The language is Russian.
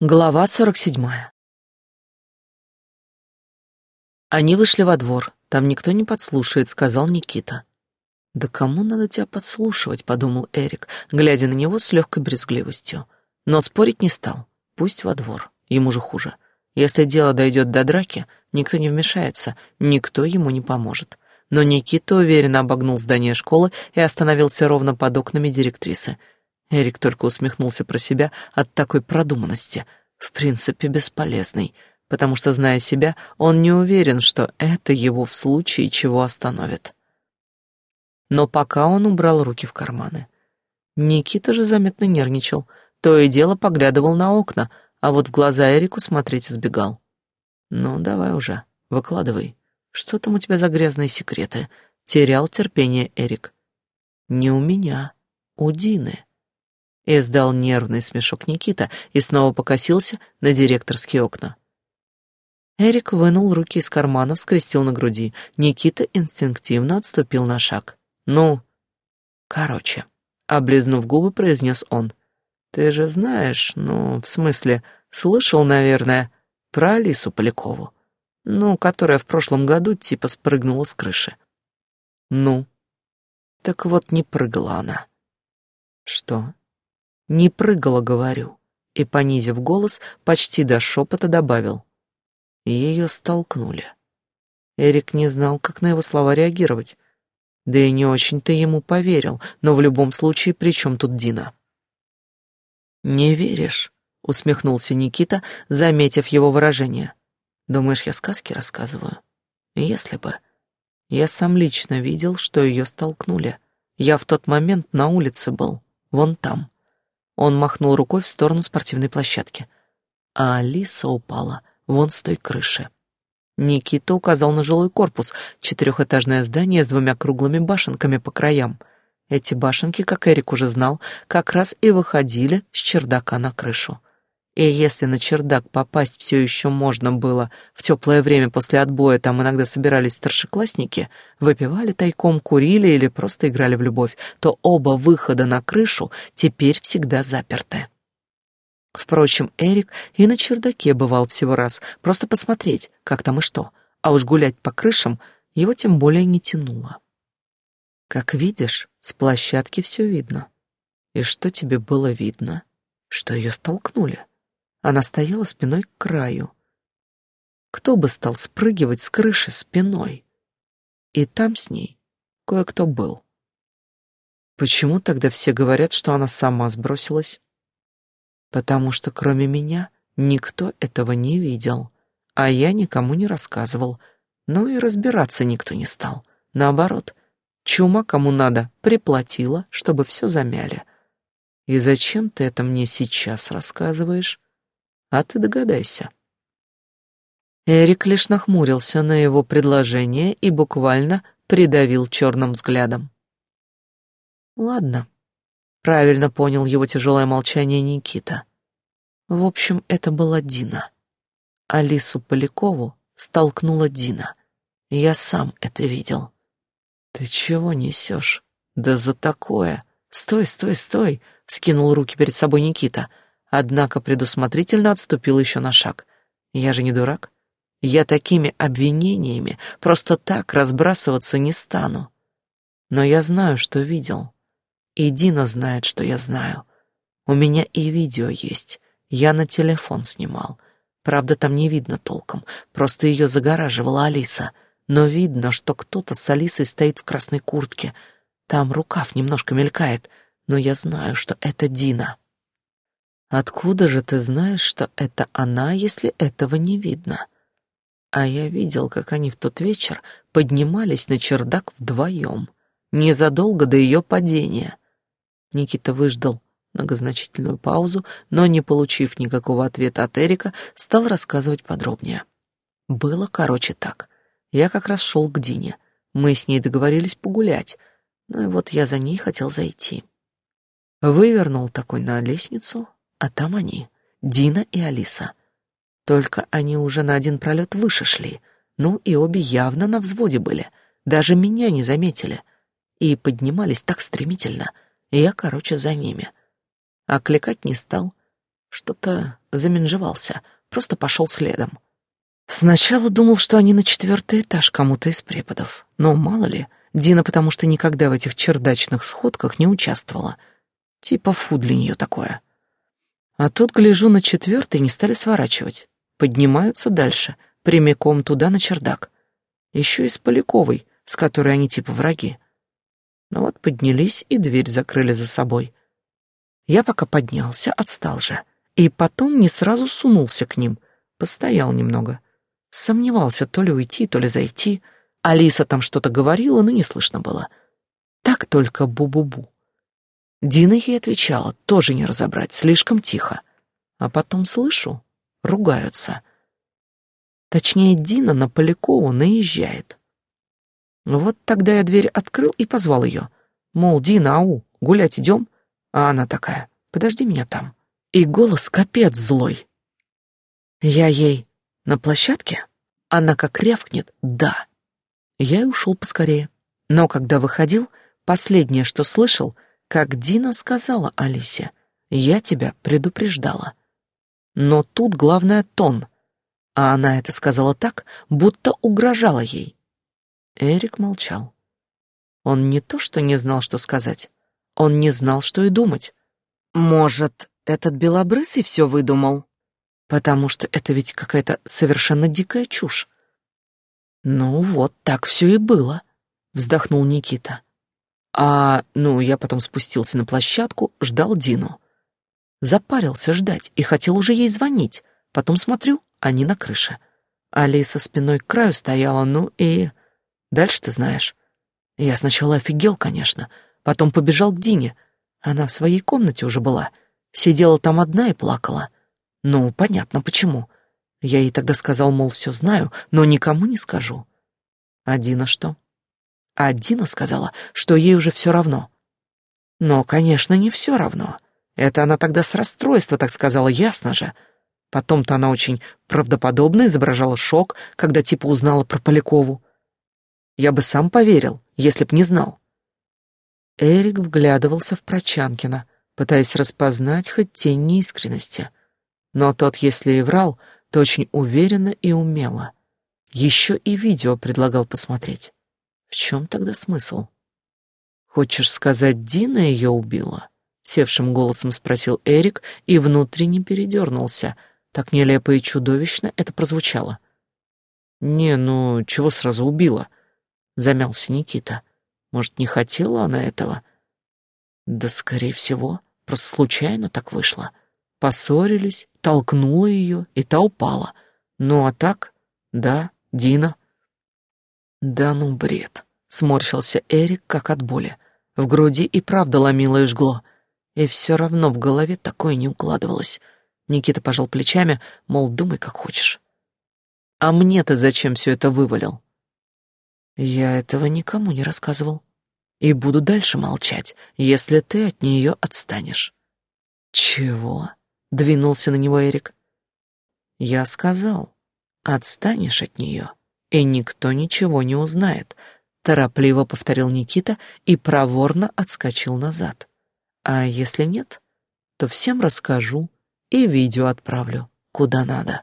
Глава сорок седьмая. Они вышли во двор. Там никто не подслушает, сказал Никита. Да кому надо тебя подслушивать, подумал Эрик, глядя на него с легкой брезгливостью. Но спорить не стал. Пусть во двор. Ему же хуже. Если дело дойдет до драки, никто не вмешается, никто ему не поможет. Но Никита уверенно обогнул здание школы и остановился ровно под окнами директрисы. Эрик только усмехнулся про себя от такой продуманности, в принципе, бесполезной, потому что, зная себя, он не уверен, что это его в случае чего остановит. Но пока он убрал руки в карманы. Никита же заметно нервничал, то и дело поглядывал на окна, а вот в глаза Эрику смотреть избегал. «Ну, давай уже, выкладывай. Что там у тебя за грязные секреты?» Терял терпение Эрик. «Не у меня, у Дины». Издал нервный смешок Никита и снова покосился на директорские окна. Эрик вынул руки из карманов, скрестил на груди. Никита инстинктивно отступил на шаг. «Ну, короче», — облизнув губы, произнес он. «Ты же знаешь, ну, в смысле, слышал, наверное, про Алису Полякову, ну, которая в прошлом году типа спрыгнула с крыши». «Ну?» «Так вот не прыгала она». «Что, не прыгала, говорю. И, понизив голос, почти до шепота добавил. Ее столкнули. Эрик не знал, как на его слова реагировать. Да и не очень-то ему поверил, но в любом случае, при чем тут Дина? «Не веришь?» — усмехнулся Никита, заметив его выражение. «Думаешь, я сказки рассказываю? Если бы. Я сам лично видел, что ее столкнули. Я в тот момент на улице был, вон там. Он махнул рукой в сторону спортивной площадки. А Алиса упала вон с той крыши. Никита указал на жилой корпус, четырехэтажное здание с двумя круглыми башенками по краям. Эти башенки, как Эрик уже знал, как раз и выходили с чердака на крышу. И если на чердак попасть все еще можно было, в теплое время после отбоя там иногда собирались старшеклассники, выпивали тайком, курили или просто играли в любовь, то оба выхода на крышу теперь всегда заперты. Впрочем, Эрик и на чердаке бывал всего раз, просто посмотреть, как там и что, а уж гулять по крышам его тем более не тянуло. Как видишь, с площадки все видно. И что тебе было видно? Что ее столкнули. Она стояла спиной к краю. Кто бы стал спрыгивать с крыши спиной? И там с ней кое-кто был. Почему тогда все говорят, что она сама сбросилась? Потому что кроме меня никто этого не видел, а я никому не рассказывал. Ну и разбираться никто не стал. Наоборот, чума кому надо приплатила, чтобы все замяли. И зачем ты это мне сейчас рассказываешь? А ты догадайся. Эрик лишь нахмурился на его предложение и буквально придавил черным взглядом. Ладно. Правильно понял его тяжелое молчание Никита. В общем, это была Дина. Алису Полякову столкнула Дина. Я сам это видел. Ты чего несешь? Да за такое. Стой, стой, стой, скинул руки перед собой Никита однако предусмотрительно отступил еще на шаг. Я же не дурак. Я такими обвинениями просто так разбрасываться не стану. Но я знаю, что видел. И Дина знает, что я знаю. У меня и видео есть. Я на телефон снимал. Правда, там не видно толком. Просто ее загораживала Алиса. Но видно, что кто-то с Алисой стоит в красной куртке. Там рукав немножко мелькает. Но я знаю, что это Дина. Откуда же ты знаешь, что это она, если этого не видно? А я видел, как они в тот вечер поднимались на чердак вдвоем, незадолго до ее падения. Никита выждал многозначительную паузу, но, не получив никакого ответа от Эрика, стал рассказывать подробнее. Было, короче, так. Я как раз шел к Дине. Мы с ней договорились погулять. Ну и вот я за ней хотел зайти. Вывернул такой на лестницу, а там они, Дина и Алиса. Только они уже на один пролет выше шли. Ну и обе явно на взводе были. Даже меня не заметили. И поднимались так стремительно. Я, короче, за ними. А кликать не стал. Что-то заменжевался, просто пошел следом. Сначала думал, что они на четвертый этаж кому-то из преподов. Но мало ли, Дина потому что никогда в этих чердачных сходках не участвовала. Типа фу для нее такое. А тут, гляжу, на четвертый не стали сворачивать. Поднимаются дальше, прямиком туда, на чердак. Еще и с Поляковой, с которой они типа враги. Ну вот поднялись и дверь закрыли за собой. Я пока поднялся, отстал же. И потом не сразу сунулся к ним. Постоял немного. Сомневался то ли уйти, то ли зайти. Алиса там что-то говорила, но не слышно было. Так только бу-бу-бу. Дина ей отвечала, тоже не разобрать, слишком тихо. А потом слышу, ругаются. Точнее, Дина на Полякову наезжает. Вот тогда я дверь открыл и позвал ее. Мол, Дина, ау, гулять идем? А она такая, подожди меня там. И голос капец злой. Я ей, на площадке? Она как рявкнет «да». Я и ушел поскорее. Но когда выходил, последнее, что слышал, как Дина сказала Алисе, «Я тебя предупреждала». Но тут главное тон, а она это сказала так, будто угрожала ей. Эрик молчал. Он не то что не знал, что сказать, он не знал, что и думать. Может, этот белобрысый все выдумал? Потому что это ведь какая-то совершенно дикая чушь. Ну вот, так все и было, вздохнул Никита. А, ну, я потом спустился на площадку, ждал Дину. Запарился ждать и хотел уже ей звонить. Потом смотрю, они на крыше. Алиса спиной к краю стояла, ну и... Дальше ты знаешь. Я сначала офигел, конечно, потом побежал к Дине. Она в своей комнате уже была. Сидела там одна и плакала. Ну, понятно, почему. Я ей тогда сказал, мол, все знаю, но никому не скажу. А Дина что? А Дина сказала, что ей уже все равно. Но, конечно, не все равно. Это она тогда с расстройства так сказала, ясно же. Потом-то она очень правдоподобно изображала шок, когда типа узнала про Полякову. Я бы сам поверил, если б не знал. Эрик вглядывался в Прочанкина, пытаясь распознать хоть тень неискренности. Но тот, если и врал, то очень уверенно и умело. Еще и видео предлагал посмотреть. В чем тогда смысл? «Хочешь сказать, Дина ее убила?» — севшим голосом спросил Эрик и внутренне передернулся. Так нелепо и чудовищно это прозвучало. «Не, ну, чего сразу убила?» — замялся Никита. «Может, не хотела она этого?» «Да, скорее всего, просто случайно так вышло. Поссорились, толкнула ее, и та упала. Ну, а так, да, Дина». «Да ну, бред!» — сморщился Эрик, как от боли. В груди и правда ломило и жгло. И все равно в голове такое не укладывалось. Никита пожал плечами, мол, думай, как хочешь. «А мне-то зачем все это вывалил?» «Я этого никому не рассказывал. И буду дальше молчать, если ты от нее отстанешь». «Чего?» — двинулся на него Эрик. «Я сказал, отстанешь от нее» и никто ничего не узнает», — торопливо повторил Никита и проворно отскочил назад. «А если нет, то всем расскажу и видео отправлю, куда надо».